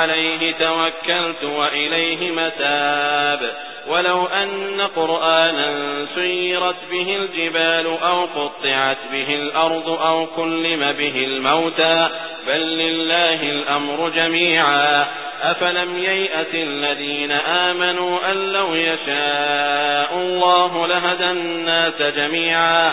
عليه توكلت وإليه متاب. ولو أن قرآنا سيرت به الجبال أو قطعت به الأرض أو كلم به الموتى بل لله الأمر جميعا. أفلم ييأت الذين آمنوا أن لو يشاء الله لهدى الناس جميعا.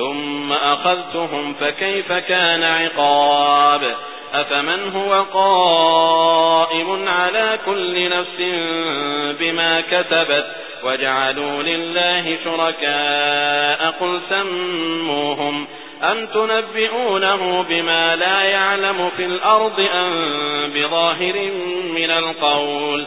ثم أخذتهم فكيف كان عقاب؟ أفمن هو قائم على كل نفس بما كتبت؟ وجعلوا لله شركاء قل سموهم. أم تنبئونه بما لا يعلم في الأرض أم بظاهر من القول؟